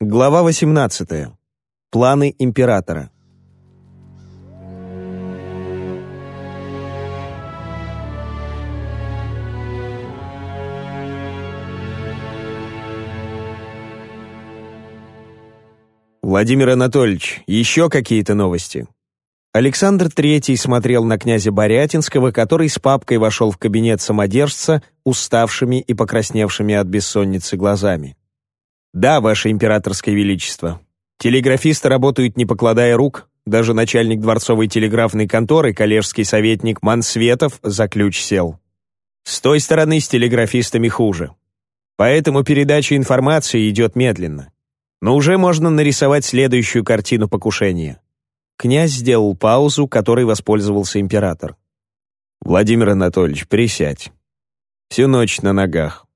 Глава 18. Планы императора. Владимир Анатольевич, еще какие-то новости? Александр III смотрел на князя Борятинского, который с папкой вошел в кабинет самодержца уставшими и покрасневшими от бессонницы глазами. «Да, ваше императорское величество. Телеграфисты работают не покладая рук, даже начальник дворцовой телеграфной конторы, коллежский советник Мансветов, за ключ сел. С той стороны с телеграфистами хуже. Поэтому передача информации идет медленно. Но уже можно нарисовать следующую картину покушения». Князь сделал паузу, которой воспользовался император. «Владимир Анатольевич, присядь. Всю ночь на ногах.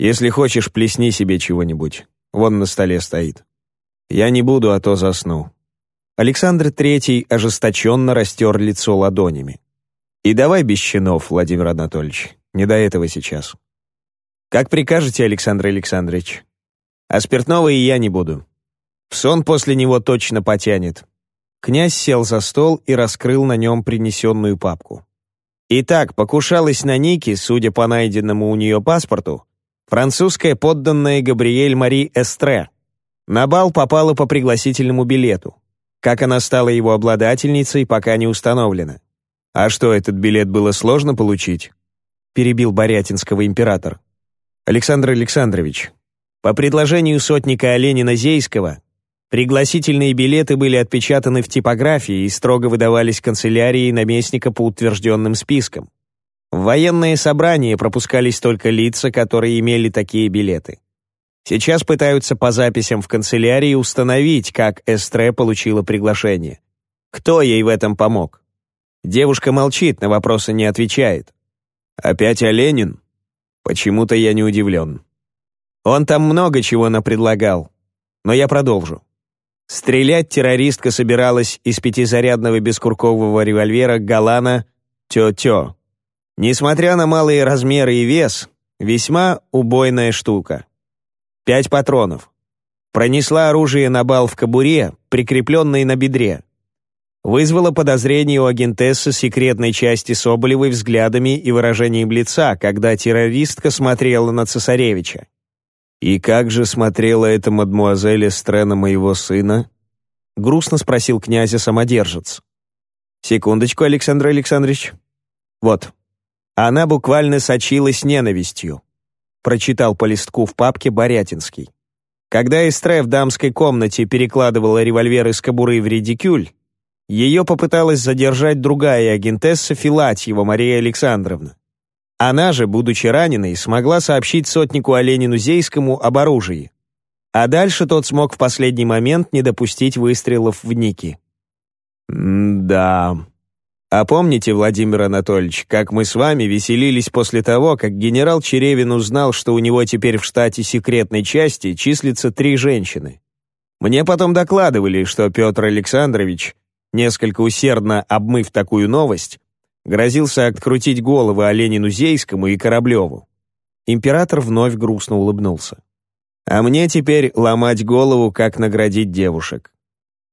Если хочешь, плесни себе чего-нибудь. Вон на столе стоит. Я не буду, а то засну». Александр Третий ожесточенно растер лицо ладонями. «И давай без чинов, Владимир Анатольевич. Не до этого сейчас». «Как прикажете, Александр Александрович. А спиртного и я не буду. В сон после него точно потянет». Князь сел за стол и раскрыл на нем принесенную папку. Итак, покушалась на Ники, судя по найденному у нее паспорту, Французская подданная Габриэль Мари Эстре. На бал попала по пригласительному билету. Как она стала его обладательницей, пока не установлено. «А что, этот билет было сложно получить?» перебил Борятинского император. «Александр Александрович, по предложению сотника Оленина Зейского, пригласительные билеты были отпечатаны в типографии и строго выдавались канцелярией наместника по утвержденным спискам. В военные собрания пропускались только лица, которые имели такие билеты. Сейчас пытаются по записям в канцелярии установить, как Эстре получила приглашение. Кто ей в этом помог? Девушка молчит, на вопросы не отвечает. Опять Оленин? Почему-то я не удивлен. Он там много чего напредлагал. Но я продолжу. Стрелять террористка собиралась из пятизарядного бескуркового револьвера Галана «Тё-тё», Несмотря на малые размеры и вес, весьма убойная штука. Пять патронов. Пронесла оружие на бал в кобуре, прикрепленной на бедре. Вызвала подозрение у агентессы секретной части Соболевой взглядами и выражением лица, когда террористка смотрела на цесаревича. «И как же смотрела эта мадмуазель Эстрена моего сына?» — грустно спросил князя самодержец. «Секундочку, Александр Александрович. Вот, она буквально сочилась ненавистью. Прочитал по листку в папке Борятинский. Когда Эстре в дамской комнате перекладывала револьвер из кобуры в редикюль, ее попыталась задержать другая агентесса Филатьева Мария Александровна. Она же, будучи раненой, смогла сообщить сотнику Оленину Зейскому об оружии. А дальше тот смог в последний момент не допустить выстрелов в Ники. «Да», а помните, Владимир Анатольевич, как мы с вами веселились после того, как генерал Черевин узнал, что у него теперь в штате секретной части числится три женщины? Мне потом докладывали, что Петр Александрович, несколько усердно обмыв такую новость, грозился открутить головы Оленину Зейскому и Кораблеву. Император вновь грустно улыбнулся. А мне теперь ломать голову, как наградить девушек.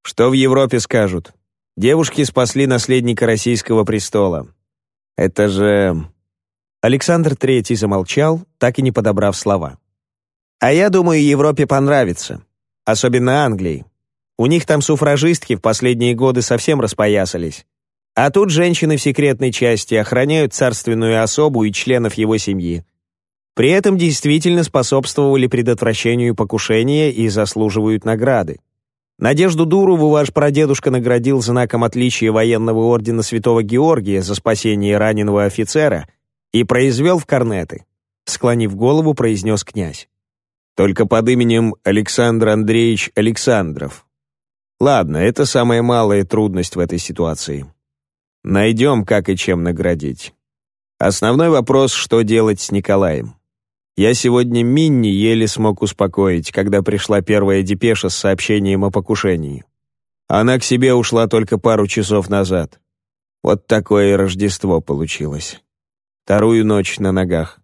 Что в Европе скажут? Девушки спасли наследника российского престола. Это же...» Александр Третий замолчал, так и не подобрав слова. «А я думаю, Европе понравится. Особенно Англии. У них там суфражистки в последние годы совсем распоясались. А тут женщины в секретной части охраняют царственную особу и членов его семьи. При этом действительно способствовали предотвращению покушения и заслуживают награды. Надежду Дурову ваш прадедушка наградил знаком отличия военного ордена Святого Георгия за спасение раненого офицера и произвел в корнеты. Склонив голову, произнес князь. Только под именем Александр Андреевич Александров. Ладно, это самая малая трудность в этой ситуации. Найдем, как и чем наградить. Основной вопрос, что делать с Николаем. Я сегодня Минни еле смог успокоить, когда пришла первая депеша с сообщением о покушении. Она к себе ушла только пару часов назад. Вот такое Рождество получилось. Вторую ночь на ногах.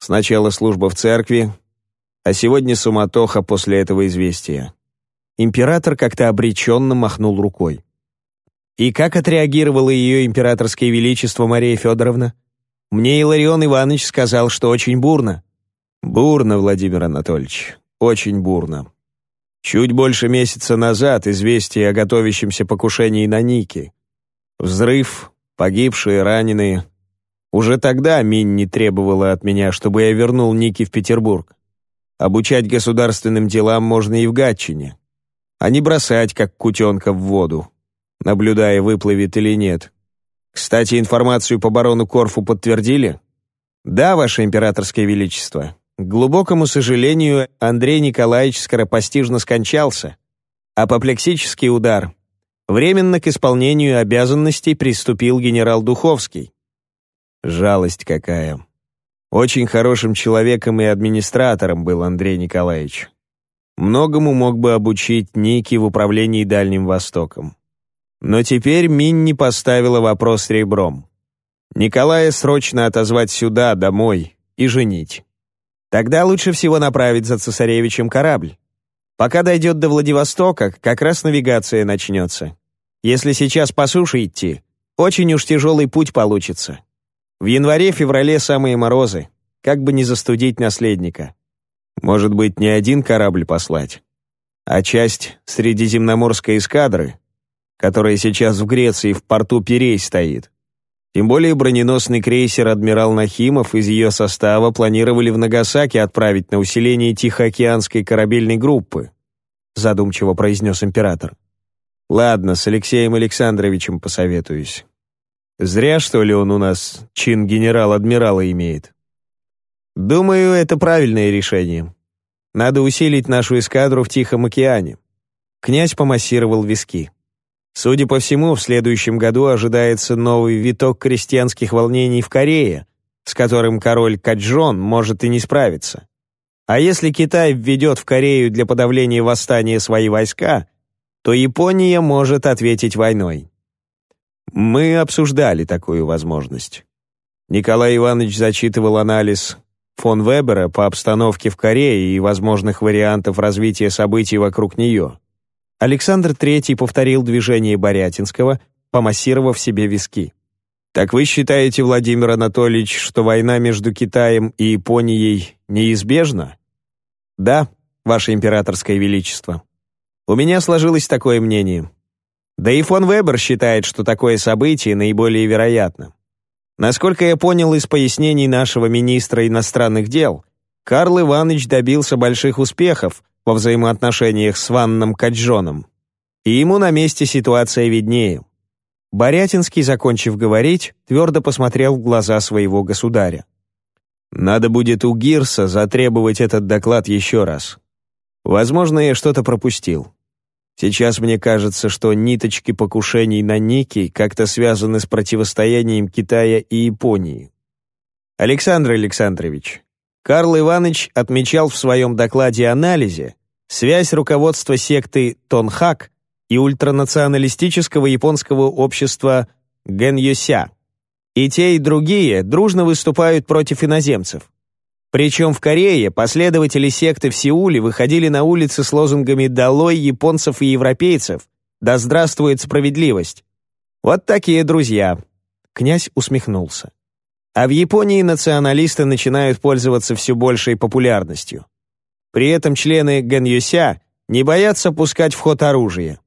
Сначала служба в церкви, А сегодня суматоха после этого известия. Император как-то обреченно махнул рукой. И как отреагировало ее императорское величество Мария Федоровна? Мне Иларион Иванович сказал, что очень бурно. Бурно, Владимир Анатольевич, очень бурно. Чуть больше месяца назад известие о готовящемся покушении на Ники. Взрыв, погибшие, раненые. Уже тогда Минни требовала от меня, чтобы я вернул Ники в Петербург. Обучать государственным делам можно и в Гатчине, а не бросать, как кутенка в воду, наблюдая, выплывет или нет. Кстати, информацию по барону Корфу подтвердили? Да, ваше императорское величество. К глубокому сожалению, Андрей Николаевич скоропостижно скончался. Апоплексический удар. Временно к исполнению обязанностей приступил генерал Духовский. Жалость какая. Очень хорошим человеком и администратором был Андрей Николаевич. Многому мог бы обучить Ники в управлении Дальним Востоком. Но теперь Минни поставила вопрос ребром. Николая срочно отозвать сюда, домой, и женить. Тогда лучше всего направить за цесаревичем корабль. Пока дойдет до Владивостока, как раз навигация начнется. Если сейчас по суше идти, очень уж тяжелый путь получится. В январе-феврале самые морозы, как бы не застудить наследника. Может быть, не один корабль послать, а часть Средиземноморской эскадры, которая сейчас в Греции в порту Пирей стоит. Тем более броненосный крейсер «Адмирал Нахимов» из ее состава планировали в Нагасаки отправить на усиление Тихоокеанской корабельной группы, задумчиво произнес император. Ладно, с Алексеем Александровичем посоветуюсь. Зря, что ли, он у нас чин генерал-адмирала имеет. Думаю, это правильное решение. Надо усилить нашу эскадру в Тихом океане. Князь помассировал виски. Судя по всему, в следующем году ожидается новый виток крестьянских волнений в Корее, с которым король Каджон может и не справиться. А если Китай введет в Корею для подавления восстания свои войска, то Япония может ответить войной. Мы обсуждали такую возможность. Николай Иванович зачитывал анализ фон Вебера по обстановке в Корее и возможных вариантов развития событий вокруг нее. Александр III повторил движение Борятинского, помассировав себе виски. «Так вы считаете, Владимир Анатольевич, что война между Китаем и Японией неизбежна?» «Да, Ваше Императорское Величество. У меня сложилось такое мнение. Да и фон Вебер считает, что такое событие наиболее вероятно. Насколько я понял из пояснений нашего министра иностранных дел, Карл Иванович добился больших успехов во взаимоотношениях с Ванном Каджоном. И ему на месте ситуация виднее. Борятинский, закончив говорить, твердо посмотрел в глаза своего государя. «Надо будет у Гирса затребовать этот доклад еще раз. Возможно, я что-то пропустил. Сейчас мне кажется, что ниточки покушений на Ники как-то связаны с противостоянием Китая и Японии. Александр Александрович, Карл Иванович отмечал в своем докладе-анализе связь руководства секты Тонхак и ультранационалистического японского общества Гэньюся. И те, и другие дружно выступают против иноземцев. Причем в Корее последователи секты в Сеуле выходили на улицы с лозунгами «Долой японцев и европейцев! Да здравствует справедливость!» Вот такие друзья. Князь усмехнулся. А в Японии националисты начинают пользоваться все большей популярностью. При этом члены Гэньюся не боятся пускать в ход оружие.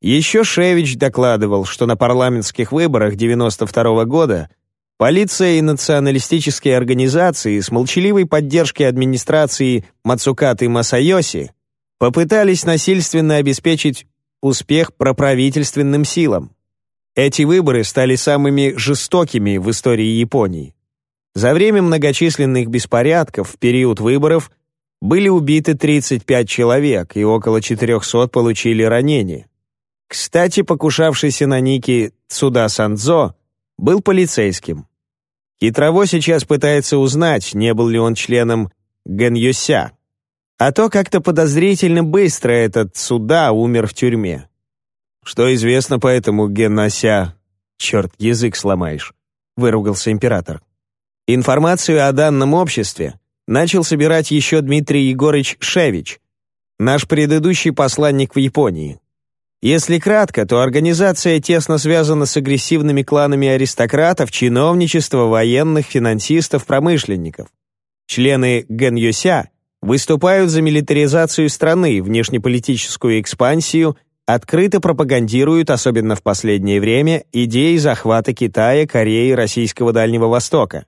Еще Шевич докладывал, что на парламентских выборах 92 -го года Полиция и националистические организации с молчаливой поддержкой администрации Мацукаты Масайоси попытались насильственно обеспечить успех проправительственным силам. Эти выборы стали самыми жестокими в истории Японии. За время многочисленных беспорядков в период выборов были убиты 35 человек и около 400 получили ранения. Кстати, покушавшийся на Ники Цуда Сандзо был полицейским. Хитрово сейчас пытается узнать, не был ли он членом Гэньюся. А то как-то подозрительно быстро этот Суда умер в тюрьме. Что известно по этому Геннася? Черт, язык сломаешь, выругался император. Информацию о данном обществе начал собирать еще Дмитрий Егорыч Шевич, наш предыдущий посланник в Японии. Если кратко, то организация тесно связана с агрессивными кланами аристократов, чиновничества, военных, финансистов, промышленников. Члены Гэньюся выступают за милитаризацию страны, внешнеполитическую экспансию, открыто пропагандируют, особенно в последнее время, идеи захвата Китая, Кореи, Российского Дальнего Востока.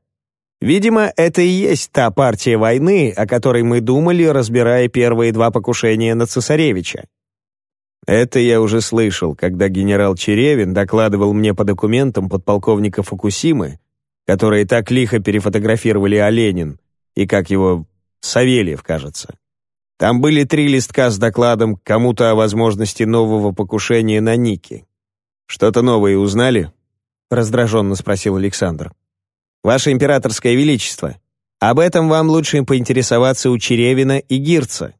Видимо, это и есть та партия войны, о которой мы думали, разбирая первые два покушения на цесаревича. Это я уже слышал, когда генерал Черевин докладывал мне по документам подполковника Фукусимы, которые так лихо перефотографировали Оленин, и как его Савельев, кажется. Там были три листка с докладом кому-то о возможности нового покушения на Ники. «Что-то новое узнали?» — раздраженно спросил Александр. «Ваше императорское величество, об этом вам лучше поинтересоваться у Черевина и Гирца.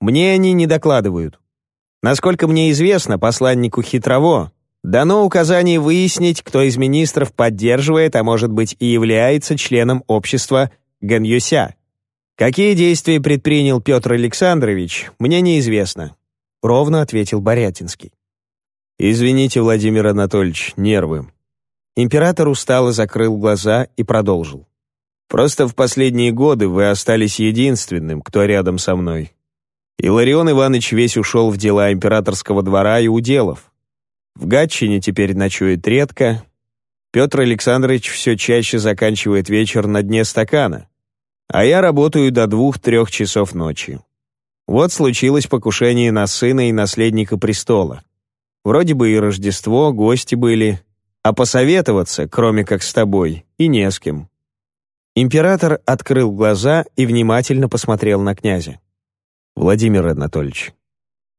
Мне они не докладывают. Насколько мне известно, посланнику Хитрово дано указание выяснить, кто из министров поддерживает, а может быть и является членом общества Ганьюся. Какие действия предпринял Петр Александрович, мне неизвестно, ровно ответил Борятинский. Извините, Владимир Анатольевич, нервы. Император устало закрыл глаза и продолжил. Просто в последние годы вы остались единственным, кто рядом со мной. Иларион Иванович весь ушел в дела императорского двора и уделов. В Гатчине теперь ночует редко. Петр Александрович все чаще заканчивает вечер на дне стакана. А я работаю до двух-трех часов ночи. Вот случилось покушение на сына и наследника престола. Вроде бы и Рождество, гости были, а посоветоваться, кроме как с тобой, и не с кем. Император открыл глаза и внимательно посмотрел на князя. Владимир Анатольевич,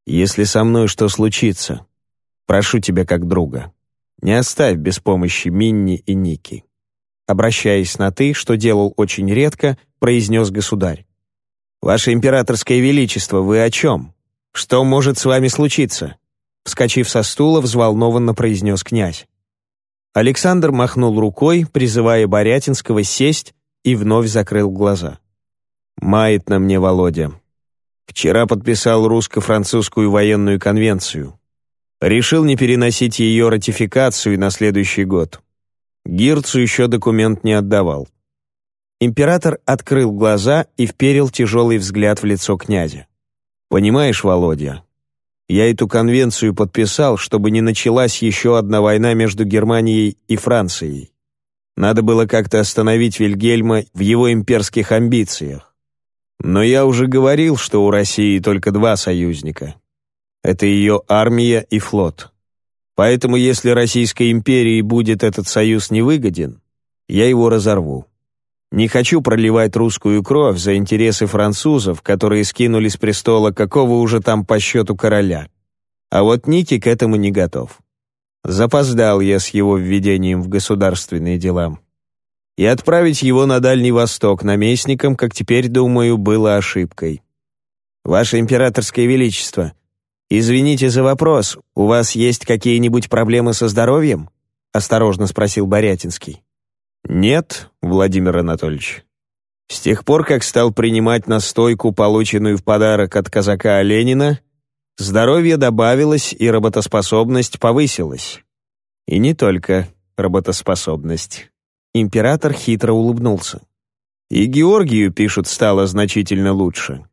если со мной что случится, прошу тебя как друга, не оставь без помощи Минни и Ники. Обращаясь на «ты», что делал очень редко, произнес государь. «Ваше императорское величество, вы о чем? Что может с вами случиться?» Вскочив со стула, взволнованно произнес князь. Александр махнул рукой, призывая Борятинского сесть, и вновь закрыл глаза. «Мает на мне Володя. Вчера подписал русско-французскую военную конвенцию. Решил не переносить ее ратификацию на следующий год. Гирцу еще документ не отдавал. Император открыл глаза и вперил тяжелый взгляд в лицо князя. «Понимаешь, Володя, я эту конвенцию подписал, чтобы не началась еще одна война между Германией и Францией. Надо было как-то остановить Вильгельма в его имперских амбициях. Но я уже говорил, что у России только два союзника. Это ее армия и флот. Поэтому если Российской империи будет этот союз невыгоден, я его разорву. Не хочу проливать русскую кровь за интересы французов, которые скинули с престола какого уже там по счету короля. А вот Ники к этому не готов. Запоздал я с его введением в государственные дела и отправить его на Дальний Восток наместником, как теперь думаю, было ошибкой. Ваше императорское величество, извините за вопрос, у вас есть какие-нибудь проблемы со здоровьем? осторожно спросил Борятинский. Нет, Владимир Анатольевич. С тех пор, как стал принимать настойку, полученную в подарок от казака Ленина, здоровье добавилось и работоспособность повысилась. И не только работоспособность. Император хитро улыбнулся. И Георгию, пишут, стало значительно лучше.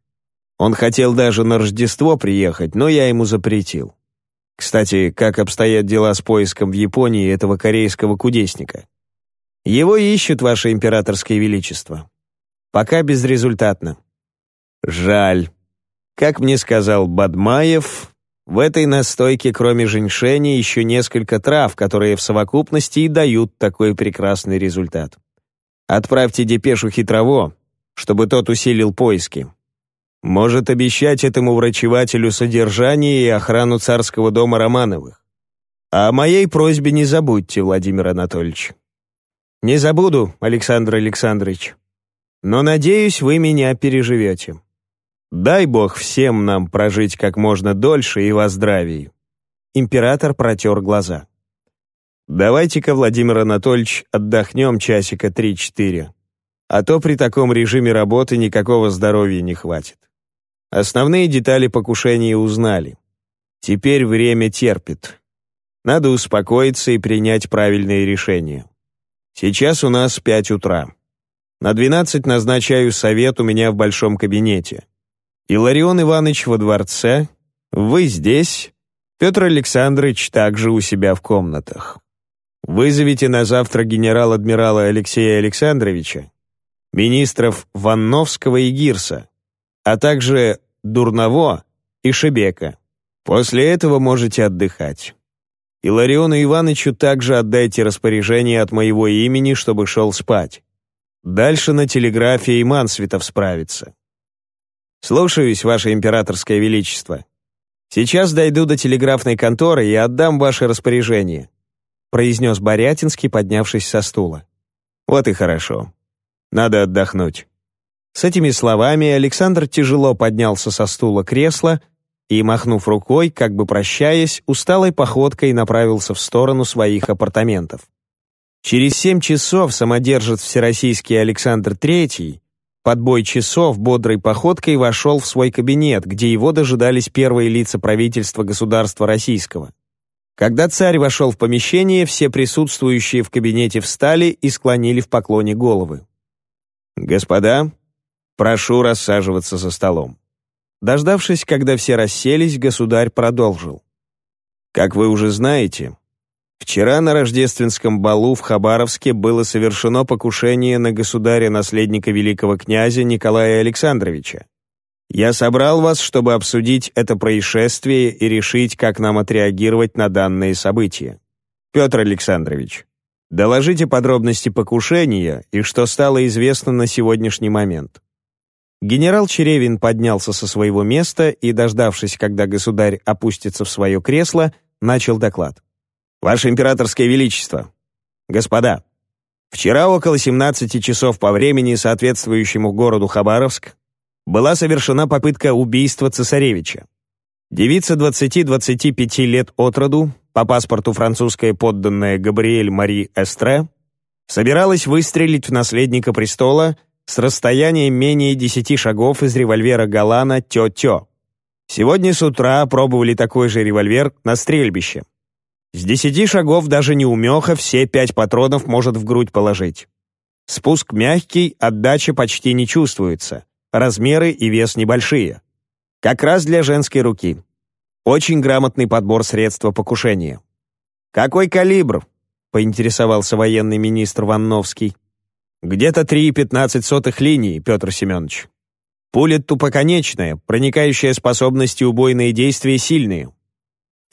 Он хотел даже на Рождество приехать, но я ему запретил. Кстати, как обстоят дела с поиском в Японии этого корейского кудесника? Его ищут, ваше императорское величество. Пока безрезультатно. Жаль. Как мне сказал Бадмаев, в этой настойке, кроме женьшени, еще несколько трав, которые в совокупности и дают такой прекрасный результат. Отправьте депешу хитрово, чтобы тот усилил поиски. Может обещать этому врачевателю содержание и охрану царского дома Романовых. А о моей просьбе не забудьте, Владимир Анатольевич. Не забуду, Александр Александрович. Но, надеюсь, вы меня переживете. Дай Бог всем нам прожить как можно дольше и во здравии. Император протер глаза. Давайте-ка, Владимир Анатольевич, отдохнем часика три-четыре. А то при таком режиме работы никакого здоровья не хватит. Основные детали покушения узнали. Теперь время терпит. Надо успокоиться и принять правильные решения. Сейчас у нас пять утра. На двенадцать назначаю совет у меня в большом кабинете. Иларион Иванович во дворце, вы здесь, Петр Александрович также у себя в комнатах. Вызовите на завтра генерал-адмирала Алексея Александровича, министров Ванновского и Гирса, а также Дурново и Шебека. После этого можете отдыхать. Илариону Ивановичу также отдайте распоряжение от моего имени, чтобы шел спать. Дальше на телеграфе и Мансветов справится. Слушаюсь, Ваше Императорское Величество. Сейчас дойду до телеграфной конторы и отдам ваше распоряжение», произнес Борятинский, поднявшись со стула. «Вот и хорошо. Надо отдохнуть». С этими словами Александр тяжело поднялся со стула кресла и, махнув рукой, как бы прощаясь, усталой походкой направился в сторону своих апартаментов. Через семь часов самодержец Всероссийский Александр III под бой часов бодрой походкой вошел в свой кабинет, где его дожидались первые лица правительства государства российского. Когда царь вошел в помещение, все присутствующие в кабинете встали и склонили в поклоне головы. «Господа, прошу рассаживаться за столом». Дождавшись, когда все расселись, государь продолжил. «Как вы уже знаете, Вчера на рождественском балу в Хабаровске было совершено покушение на государя-наследника великого князя Николая Александровича. Я собрал вас, чтобы обсудить это происшествие и решить, как нам отреагировать на данные события. Петр Александрович, доложите подробности покушения и что стало известно на сегодняшний момент. Генерал Черевин поднялся со своего места и, дождавшись, когда государь опустится в свое кресло, начал доклад. Ваше императорское величество, господа, вчера около 17 часов по времени, соответствующему городу Хабаровск, была совершена попытка убийства цесаревича. Девица 20-25 лет от роду, по паспорту французская подданная Габриэль Мари Эстре, собиралась выстрелить в наследника престола с расстояния менее 10 шагов из револьвера Галана «Тё-Тё». Сегодня с утра пробовали такой же револьвер на стрельбище. С десяти шагов даже не умеха все пять патронов может в грудь положить. Спуск мягкий, отдача почти не чувствуется. Размеры и вес небольшие. Как раз для женской руки. Очень грамотный подбор средства покушения. «Какой калибр?» — поинтересовался военный министр Ванновский. «Где-то 3,15 линии, Петр Семенович. Пуля тупоконечная, проникающая способности убойные действия сильные.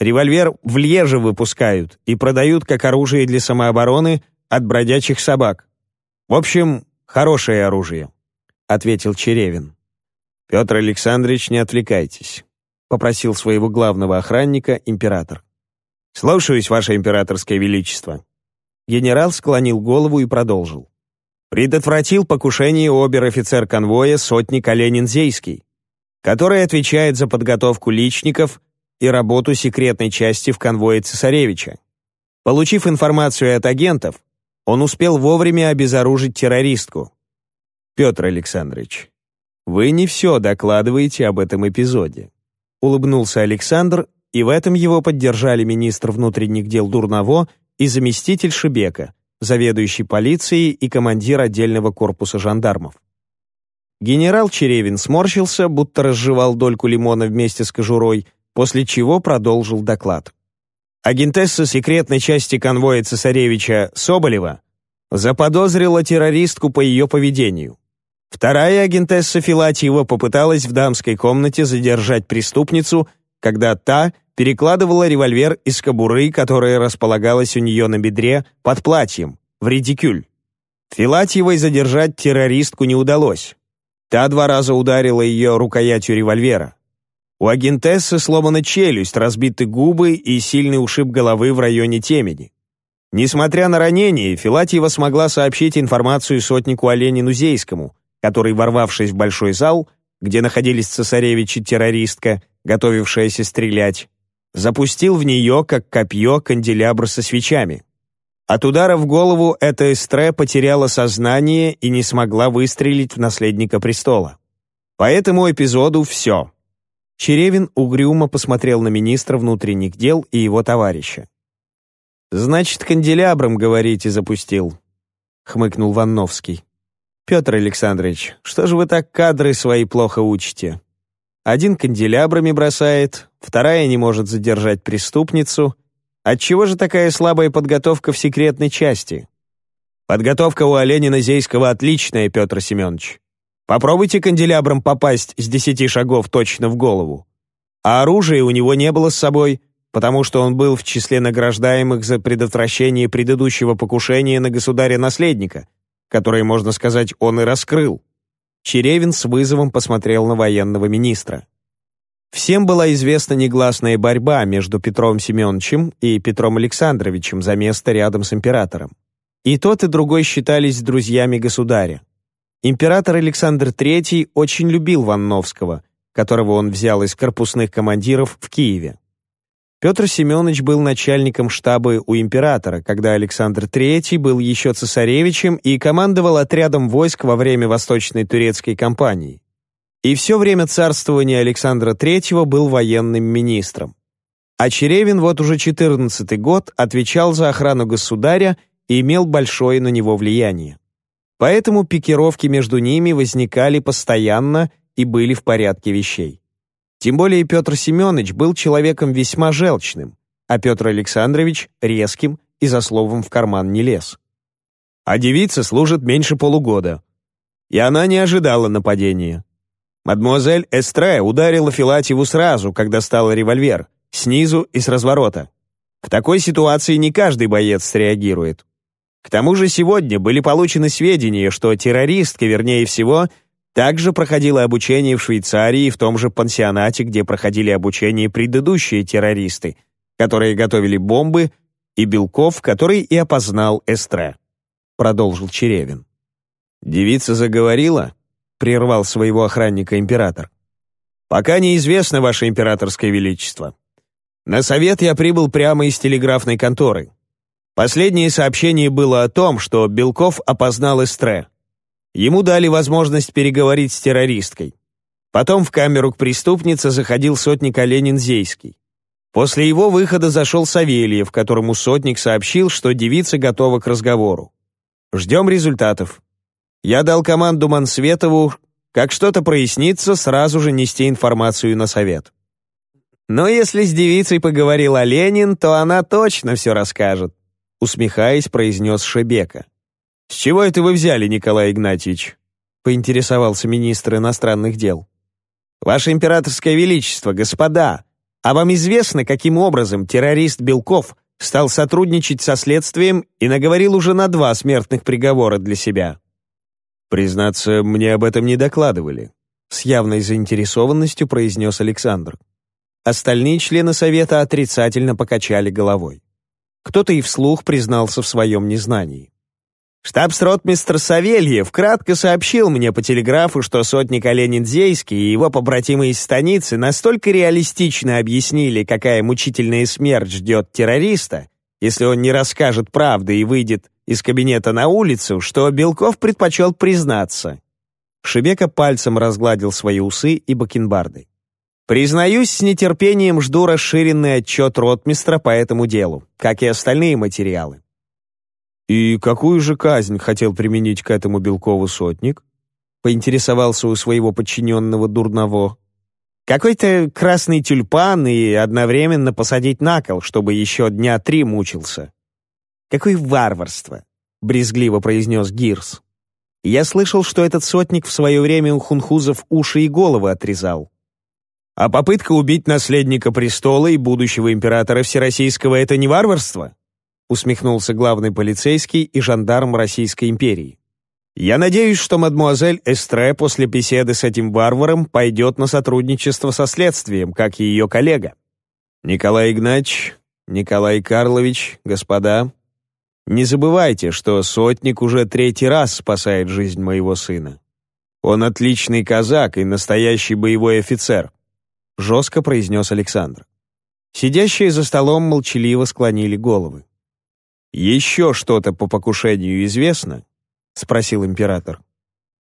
Револьвер в Льеже выпускают и продают как оружие для самообороны от бродячих собак. В общем, хорошее оружие», — ответил Черевин. «Петр Александрович, не отвлекайтесь», — попросил своего главного охранника император. «Слушаюсь, ваше императорское величество». Генерал склонил голову и продолжил. Предотвратил покушение обер-офицер конвоя сотник Оленин-Зейский, который отвечает за подготовку личников и работу секретной части в конвое цесаревича. Получив информацию от агентов, он успел вовремя обезоружить террористку. «Петр Александрович, вы не все докладываете об этом эпизоде», улыбнулся Александр, и в этом его поддержали министр внутренних дел Дурново и заместитель Шебека, заведующий полицией и командир отдельного корпуса жандармов. Генерал Черевин сморщился, будто разжевал дольку лимона вместе с кожурой, после чего продолжил доклад. Агентесса секретной части конвоя цесаревича Соболева заподозрила террористку по ее поведению. Вторая агентесса Филатьева попыталась в дамской комнате задержать преступницу, когда та перекладывала револьвер из кобуры, которая располагалась у нее на бедре под платьем, в редикюль. Филатьевой задержать террористку не удалось. Та два раза ударила ее рукоятью револьвера. У агентессы сломана челюсть, разбиты губы и сильный ушиб головы в районе темени. Несмотря на ранение, Филатьева смогла сообщить информацию сотнику Оленину Зейскому, который, ворвавшись в большой зал, где находились цесаревич и террористка, готовившаяся стрелять, запустил в нее, как копье, канделябр со свечами. От удара в голову эта эстре потеряла сознание и не смогла выстрелить в наследника престола. По этому эпизоду все. Черевин угрюмо посмотрел на министра внутренних дел и его товарища. «Значит, канделябром, говорите, запустил», — хмыкнул Ванновский. «Петр Александрович, что же вы так кадры свои плохо учите? Один канделябрами бросает, вторая не может задержать преступницу — Отчего же такая слабая подготовка в секретной части? Подготовка у Оленина Зейского отличная, Петр Семенович. Попробуйте канделябром попасть с десяти шагов точно в голову. А оружия у него не было с собой, потому что он был в числе награждаемых за предотвращение предыдущего покушения на государя-наследника, которое, можно сказать, он и раскрыл. Черевин с вызовом посмотрел на военного министра. Всем была известна негласная борьба между Петром Семеновичем и Петром Александровичем за место рядом с императором. И тот, и другой считались друзьями государя. Император Александр III очень любил Ванновского, которого он взял из корпусных командиров в Киеве. Петр Семенович был начальником штаба у императора, когда Александр III был еще цесаревичем и командовал отрядом войск во время Восточной турецкой кампании и все время царствования Александра III был военным министром. А Черевин вот уже 14 год отвечал за охрану государя и имел большое на него влияние. Поэтому пикировки между ними возникали постоянно и были в порядке вещей. Тем более Петр Семенович был человеком весьма желчным, а Петр Александрович — резким и за словом в карман не лез. А девица служит меньше полугода. И она не ожидала нападения. Мадмуазель Эстре ударила Филатьеву сразу, когда стал револьвер, снизу и с разворота. В такой ситуации не каждый боец среагирует. К тому же сегодня были получены сведения, что террористка, вернее всего, также проходила обучение в Швейцарии в том же пансионате, где проходили обучение предыдущие террористы, которые готовили бомбы, и Белков, который и опознал Эстре. Продолжил Черевин. Девица заговорила, — прервал своего охранника император. «Пока неизвестно, ваше императорское величество. На совет я прибыл прямо из телеграфной конторы. Последнее сообщение было о том, что Белков опознал Эстре. Ему дали возможность переговорить с террористкой. Потом в камеру к преступнице заходил сотник Оленин-Зейский. После его выхода зашел Савельев, которому сотник сообщил, что девица готова к разговору. Ждем результатов. Я дал команду Мансветову, как что-то прояснится, сразу же нести информацию на совет. Но если с девицей поговорил Ленин, то она точно все расскажет, усмехаясь, произнес Шебека. «С чего это вы взяли, Николай Игнатьевич?» поинтересовался министр иностранных дел. «Ваше императорское величество, господа, а вам известно, каким образом террорист Белков стал сотрудничать со следствием и наговорил уже на два смертных приговора для себя?» «Признаться, мне об этом не докладывали», — с явной заинтересованностью произнес Александр. Остальные члены совета отрицательно покачали головой. Кто-то и вслух признался в своем незнании. Штабс-ротмистр Савельев кратко сообщил мне по телеграфу, что сотник Оленин-Зейский и его побратимы из станицы настолько реалистично объяснили, какая мучительная смерть ждет террориста, если он не расскажет правды и выйдет из кабинета на улицу, что Белков предпочел признаться. Шебека пальцем разгладил свои усы и бакенбарды. «Признаюсь, с нетерпением жду расширенный отчет ротмистра по этому делу, как и остальные материалы». «И какую же казнь хотел применить к этому Белкову сотник?» поинтересовался у своего подчиненного Дурново. «Какой-то красный тюльпан и одновременно посадить на кол, чтобы еще дня три мучился. Какое варварство!» — брезгливо произнес Гирс. «Я слышал, что этот сотник в свое время у хунхузов уши и головы отрезал. А попытка убить наследника престола и будущего императора Всероссийского — это не варварство?» — усмехнулся главный полицейский и жандарм Российской империи. «Я надеюсь, что мадмуазель Эстре после беседы с этим варваром пойдет на сотрудничество со следствием, как и ее коллега. Николай Игнатьевич, Николай Карлович, господа, не забывайте, что сотник уже третий раз спасает жизнь моего сына. Он отличный казак и настоящий боевой офицер», — жестко произнес Александр. Сидящие за столом молчаливо склонили головы. «Еще что-то по покушению известно?» — спросил император.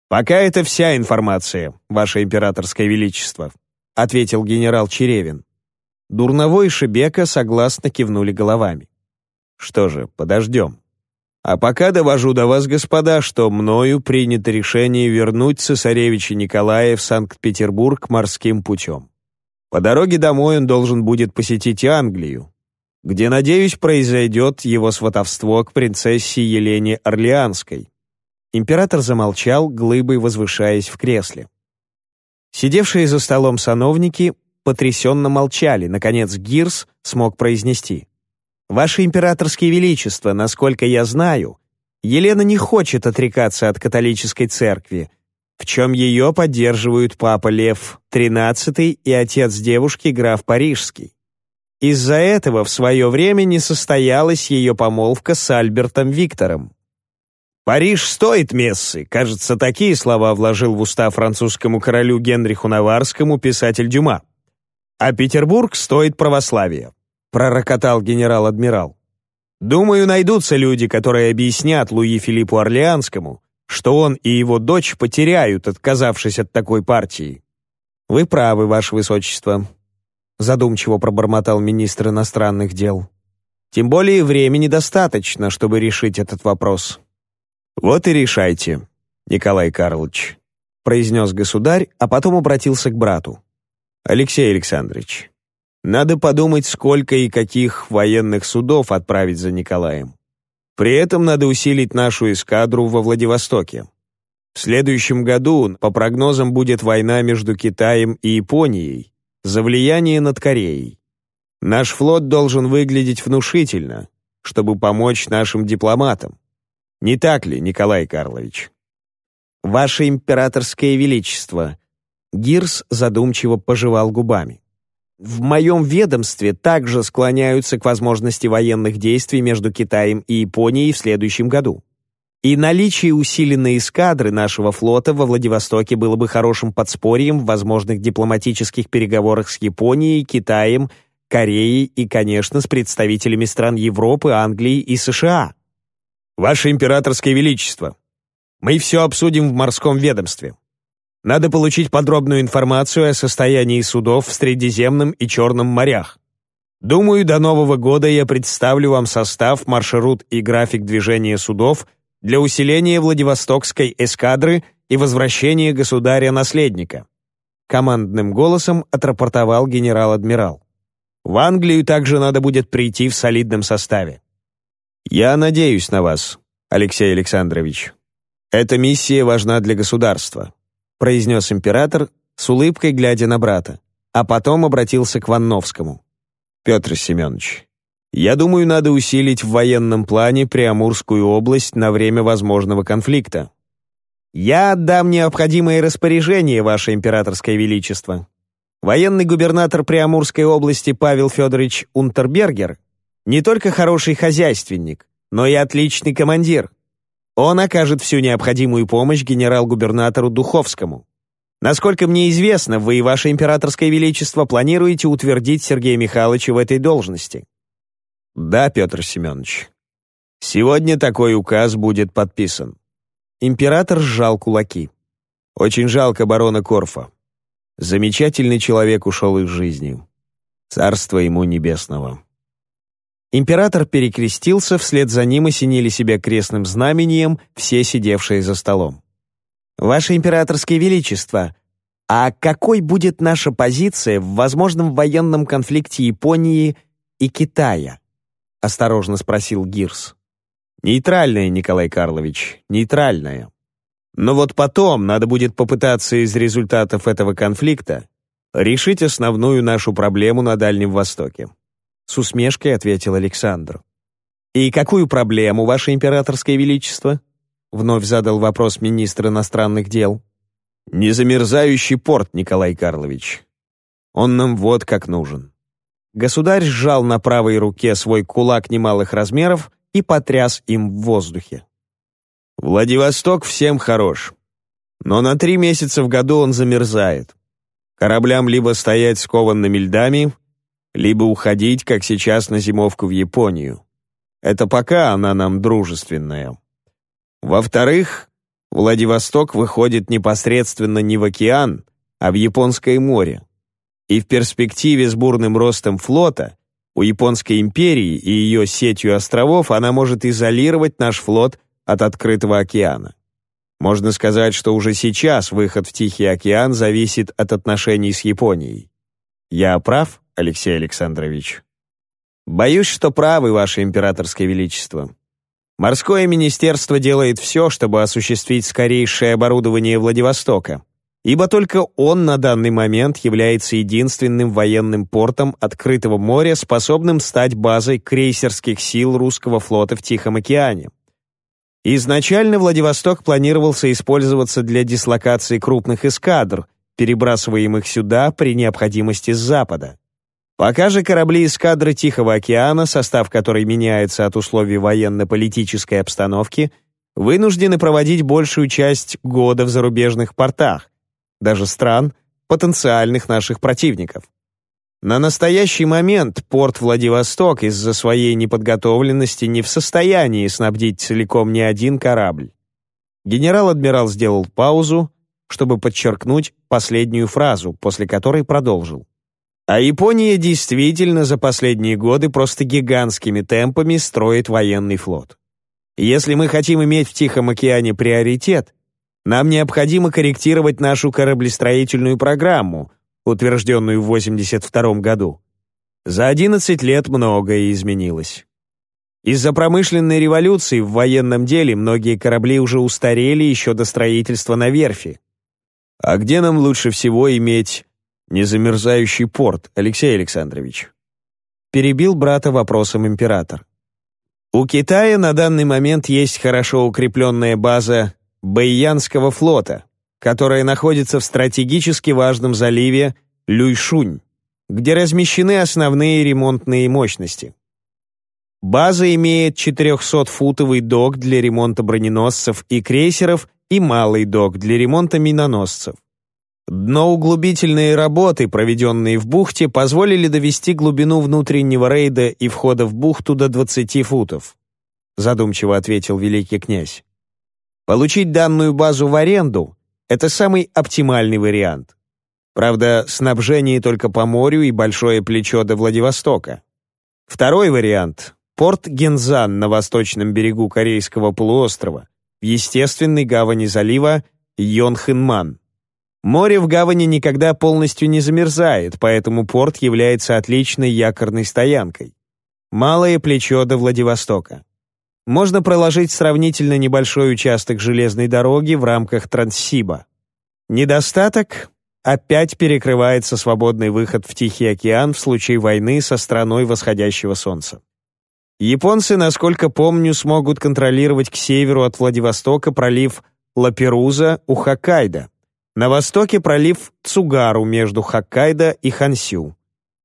«Пока это вся информация, Ваше Императорское Величество», — ответил генерал Черевин. Дурновой и Шебека согласно кивнули головами. «Что же, подождем. А пока довожу до вас, господа, что мною принято решение вернуть цесаревича Николая в Санкт-Петербург морским путем. По дороге домой он должен будет посетить Англию, где, надеюсь, произойдет его сватовство к принцессе Елене Орлеанской. Император замолчал, глыбой возвышаясь в кресле. Сидевшие за столом сановники потрясенно молчали. Наконец Гирс смог произнести. «Ваше императорское величество, насколько я знаю, Елена не хочет отрекаться от католической церкви, в чем ее поддерживают папа Лев XIII и отец девушки граф Парижский. Из-за этого в свое время не состоялась ее помолвка с Альбертом Виктором. «Париж стоит мессы», кажется, такие слова вложил в уста французскому королю Генриху Наварскому писатель Дюма. «А Петербург стоит православия», пророкотал генерал-адмирал. «Думаю, найдутся люди, которые объяснят Луи Филиппу Орлеанскому, что он и его дочь потеряют, отказавшись от такой партии». «Вы правы, ваше высочество», задумчиво пробормотал министр иностранных дел. Тем более времени достаточно, чтобы решить этот вопрос. Вот и решайте, Николай Карлович, произнес государь, а потом обратился к брату. Алексей Александрович, надо подумать, сколько и каких военных судов отправить за Николаем. При этом надо усилить нашу эскадру во Владивостоке. В следующем году, по прогнозам, будет война между Китаем и Японией, за влияние над Кореей. Наш флот должен выглядеть внушительно, чтобы помочь нашим дипломатам. Не так ли, Николай Карлович? Ваше императорское величество, Гирс задумчиво пожевал губами. В моем ведомстве также склоняются к возможности военных действий между Китаем и Японией в следующем году. И наличие усиленной эскадры нашего флота во Владивостоке было бы хорошим подспорьем в возможных дипломатических переговорах с Японией, Китаем, Кореей и, конечно, с представителями стран Европы, Англии и США. Ваше императорское величество, мы все обсудим в морском ведомстве. Надо получить подробную информацию о состоянии судов в Средиземном и Черном морях. Думаю, до Нового года я представлю вам состав, маршрут и график движения судов – для усиления Владивостокской эскадры и возвращения государя-наследника. Командным голосом отрапортовал генерал-адмирал. В Англию также надо будет прийти в солидном составе. Я надеюсь на вас, Алексей Александрович. Эта миссия важна для государства, произнес император с улыбкой глядя на брата, а потом обратился к Ванновскому. Петр Семенович, я думаю, надо усилить в военном плане Приамурскую область на время возможного конфликта. Я отдам необходимые распоряжения, Ваше Императорское Величество. Военный губернатор Приамурской области Павел Федорович Унтербергер не только хороший хозяйственник, но и отличный командир. Он окажет всю необходимую помощь генерал-губернатору Духовскому. Насколько мне известно, вы и Ваше Императорское Величество планируете утвердить Сергея Михайловича в этой должности. Да, Петр Семенович. Сегодня такой указ будет подписан. Император сжал кулаки. Очень жалко барона Корфа. Замечательный человек ушел из жизни. Царство ему небесного. Император перекрестился, вслед за ним осенили себя крестным знамением все сидевшие за столом. «Ваше императорское величество, а какой будет наша позиция в возможном военном конфликте Японии и Китая?» — осторожно спросил Гирс. «Нейтральная, Николай Карлович, нейтральная. Но вот потом надо будет попытаться из результатов этого конфликта решить основную нашу проблему на Дальнем Востоке», — с усмешкой ответил Александр. «И какую проблему, Ваше Императорское Величество?» — вновь задал вопрос министр иностранных дел. «Незамерзающий порт, Николай Карлович. Он нам вот как нужен». Государь сжал на правой руке свой кулак немалых размеров и потряс им в воздухе. «Владивосток всем хорош, но на три месяца в году он замерзает. Кораблям либо стоять скованными льдами, либо уходить, как сейчас, на зимовку в Японию. Это пока она нам дружественная. Во-вторых, Владивосток выходит непосредственно не в океан, а в Японское море. И в перспективе с бурным ростом флота у Японской империи и ее сетью островов она может изолировать наш флот от открытого океана. Можно сказать, что уже сейчас выход в Тихий океан зависит от отношений с Японией. Я прав, Алексей Александрович? Боюсь, что правы, Ваше Императорское Величество. Морское министерство делает все, чтобы осуществить скорейшее оборудование Владивостока, ибо только он на данный момент является единственным военным портом открытого моря, способным стать базой крейсерских сил русского флота в Тихом океане. Изначально Владивосток планировался использоваться для дислокации крупных эскадр, перебрасываемых сюда при необходимости с запада. Пока же корабли эскадры Тихого океана, состав которой меняется от условий военно-политической обстановки, вынуждены проводить большую часть года в зарубежных портах, даже стран, потенциальных наших противников. На настоящий момент порт Владивосток из-за своей неподготовленности не в состоянии снабдить целиком ни один корабль. Генерал-адмирал сделал паузу, чтобы подчеркнуть последнюю фразу, после которой продолжил. А Япония действительно за последние годы просто гигантскими темпами строит военный флот. Если мы хотим иметь в Тихом океане приоритет, нам необходимо корректировать нашу кораблестроительную программу, утвержденную в 1982 году. За 11 лет многое изменилось. Из-за промышленной революции в военном деле многие корабли уже устарели еще до строительства на верфи. А где нам лучше всего иметь незамерзающий порт, Алексей Александрович?» Перебил брата вопросом император. «У Китая на данный момент есть хорошо укрепленная база Бэйянского флота, которая находится в стратегически важном заливе Люйшунь, где размещены основные ремонтные мощности. База имеет 400-футовый док для ремонта броненосцев и крейсеров и малый док для ремонта миноносцев. Дноуглубительные работы, проведенные в бухте, позволили довести глубину внутреннего рейда и входа в бухту до 20 футов, задумчиво ответил великий князь. Получить данную базу в аренду — это самый оптимальный вариант. Правда, снабжение только по морю и большое плечо до Владивостока. Второй вариант — порт Гензан на восточном берегу Корейского полуострова, в естественной гавани залива Йонхенман. Море в гавани никогда полностью не замерзает, поэтому порт является отличной якорной стоянкой. Малое плечо до Владивостока. Можно проложить сравнительно небольшой участок железной дороги в рамках Транссиба. Недостаток — опять перекрывается свободный выход в Тихий океан в случае войны со страной восходящего солнца. Японцы, насколько помню, смогут контролировать к северу от Владивостока пролив Лаперуза у Хоккайдо, на востоке пролив Цугару между Хоккайдо и Хансю.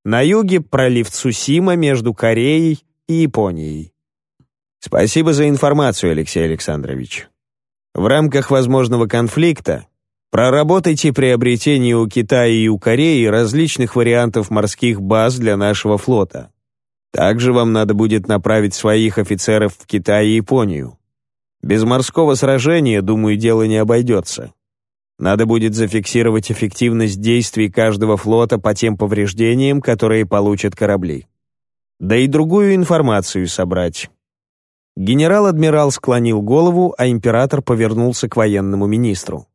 На юге пролив Цусима между Кореей и Японией. Спасибо за информацию, Алексей Александрович. В рамках возможного конфликта проработайте приобретение у Китая и у Кореи различных вариантов морских баз для нашего флота. Также вам надо будет направить своих офицеров в Китай и Японию. Без морского сражения, думаю, дело не обойдется. Надо будет зафиксировать эффективность действий каждого флота по тем повреждениям, которые получат корабли. Да и другую информацию собрать. Генерал-адмирал склонил голову, а император повернулся к военному министру.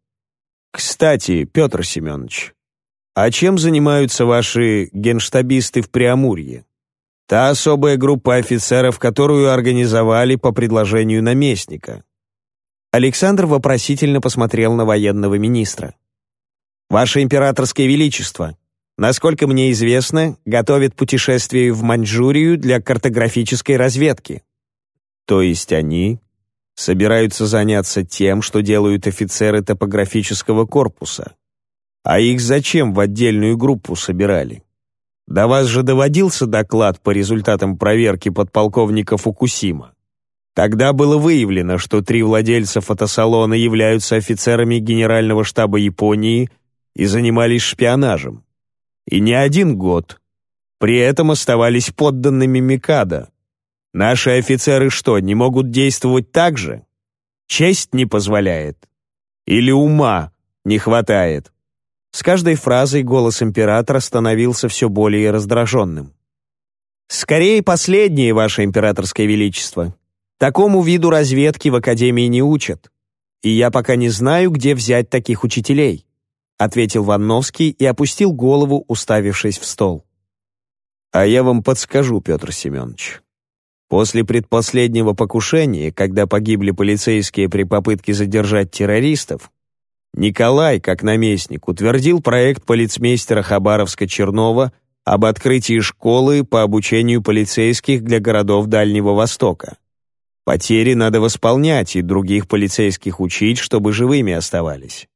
«Кстати, Петр Семенович, а чем занимаются ваши генштабисты в Преамурье? Та особая группа офицеров, которую организовали по предложению наместника. Александр вопросительно посмотрел на военного министра. «Ваше императорское величество, насколько мне известно, готовит путешествие в Маньчжурию для картографической разведки». «То есть они собираются заняться тем, что делают офицеры топографического корпуса. А их зачем в отдельную группу собирали? До вас же доводился доклад по результатам проверки подполковника Фукусима. Тогда было выявлено, что три владельца фотосалона являются офицерами Генерального штаба Японии и занимались шпионажем. И не один год. При этом оставались подданными Микада. Наши офицеры что, не могут действовать так же? Честь не позволяет? Или ума не хватает?» С каждой фразой голос императора становился все более раздраженным. «Скорее последнее, ваше императорское величество. Такому виду разведки в Академии не учат. И я пока не знаю, где взять таких учителей», ответил Ванновский и опустил голову, уставившись в стол. «А я вам подскажу, Петр Семенович. После предпоследнего покушения, когда погибли полицейские при попытке задержать террористов, Николай, как наместник, утвердил проект полицмейстера Хабаровска-Чернова об открытии школы по обучению полицейских для городов Дальнего Востока. Потери надо восполнять и других полицейских учить, чтобы живыми оставались.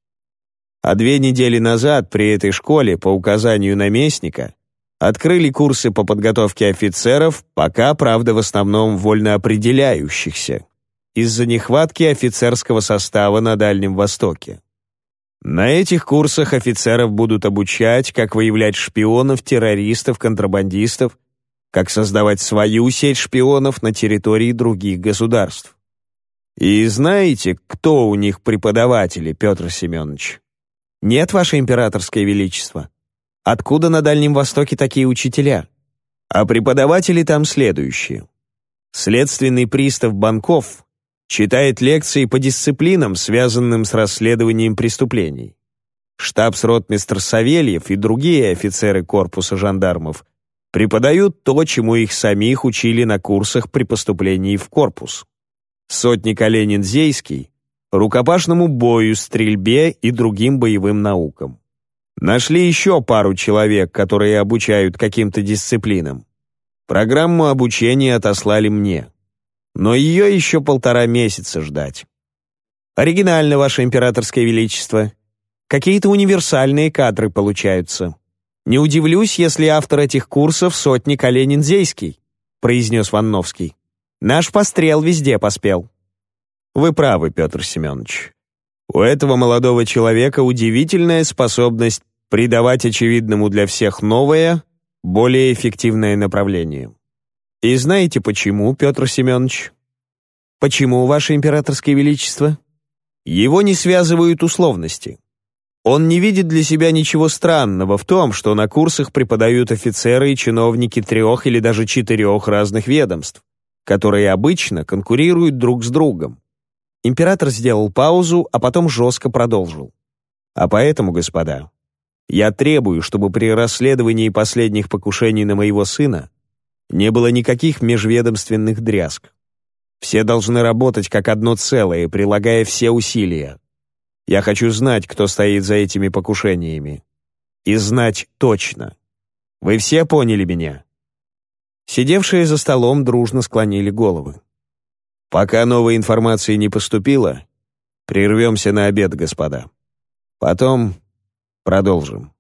А две недели назад при этой школе, по указанию наместника, открыли курсы по подготовке офицеров, пока, правда, в основном вольно определяющихся, из-за нехватки офицерского состава на Дальнем Востоке. На этих курсах офицеров будут обучать, как выявлять шпионов, террористов, контрабандистов, как создавать свою сеть шпионов на территории других государств. И знаете, кто у них преподаватели, Петр Семенович? Нет, Ваше Императорское Величество. Откуда на Дальнем Востоке такие учителя? А преподаватели там следующие. Следственный пристав Банков Читает лекции по дисциплинам, связанным с расследованием преступлений. Штабс-ротмистр Савельев и другие офицеры корпуса жандармов преподают то, чему их самих учили на курсах при поступлении в корпус. Сотник Оленин Зейский — рукопашному бою, стрельбе и другим боевым наукам. Нашли еще пару человек, которые обучают каким-то дисциплинам. Программу обучения отослали мне но ее еще полтора месяца ждать. Оригинально, Ваше Императорское Величество. Какие-то универсальные кадры получаются. Не удивлюсь, если автор этих курсов сотник Оленин-Зейский, произнес Ванновский. Наш пострел везде поспел. Вы правы, Петр Семенович. У этого молодого человека удивительная способность придавать очевидному для всех новое, более эффективное направление. И знаете почему, Петр Семенович? Почему, Ваше Императорское Величество? Его не связывают условности. Он не видит для себя ничего странного в том, что на курсах преподают офицеры и чиновники трех или даже четырех разных ведомств, которые обычно конкурируют друг с другом. Император сделал паузу, а потом жестко продолжил. А поэтому, господа, я требую, чтобы при расследовании последних покушений на моего сына не было никаких межведомственных дрязг. Все должны работать как одно целое, прилагая все усилия. Я хочу знать, кто стоит за этими покушениями. И знать точно. Вы все поняли меня?» Сидевшие за столом дружно склонили головы. «Пока новой информации не поступило, прервемся на обед, господа. Потом продолжим».